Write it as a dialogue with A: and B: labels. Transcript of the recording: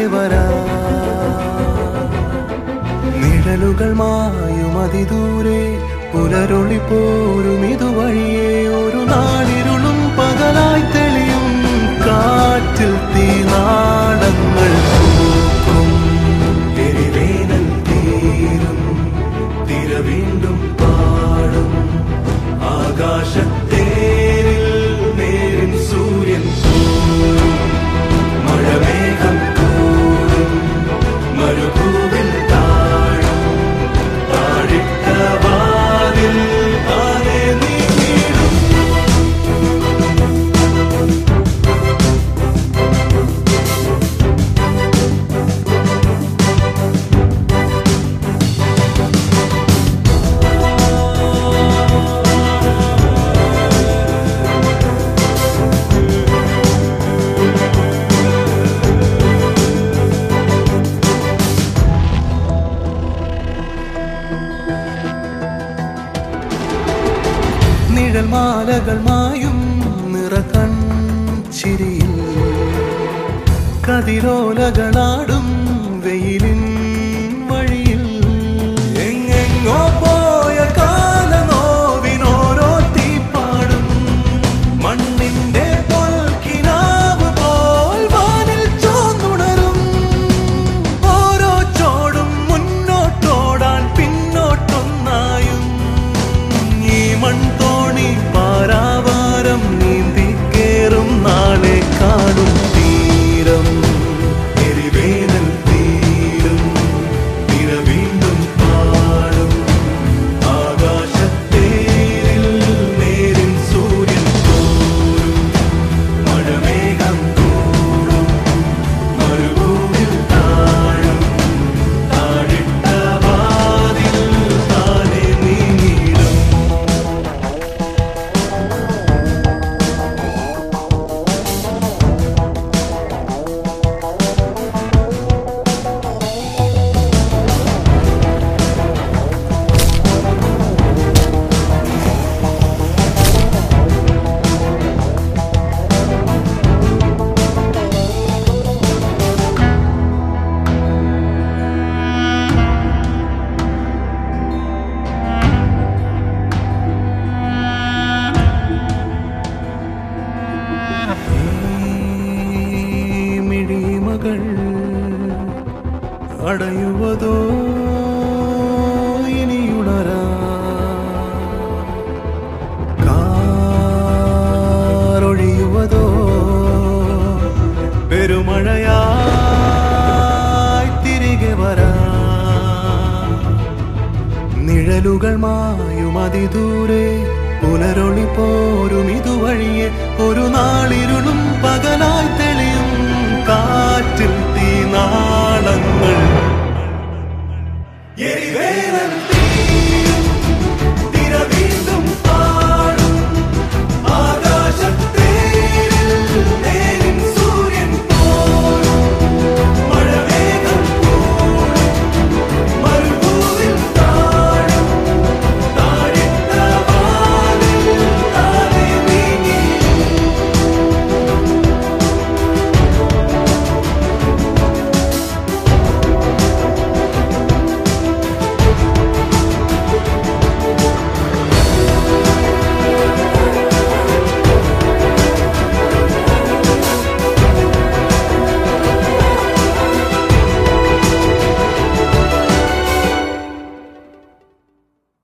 A: തിരികെ വരാ. നിഴലുകൾ മായും അതിദൂരെ പുലരൊളി പോരും ഇതുവഴിയെ. ഒരു നാടിരുളും പകലായി തെളിയും കാറ്റിൽ തീനാളങ്ങൾ നിഴൽ മായും മായും നിറകൺ ചിരിയിൽ കതിരോലകളാടും മിഴിമകൾ അടയുവതോ ഇനിയുണരാ? കാറൊഴിയുവതോ? പെരുമഴയായി തിരികെ വരാ? നിഴലുകൾ മായും അതിദൂരെ പുലരൊളി പോരും ഇതുവഴിയെ ഒരു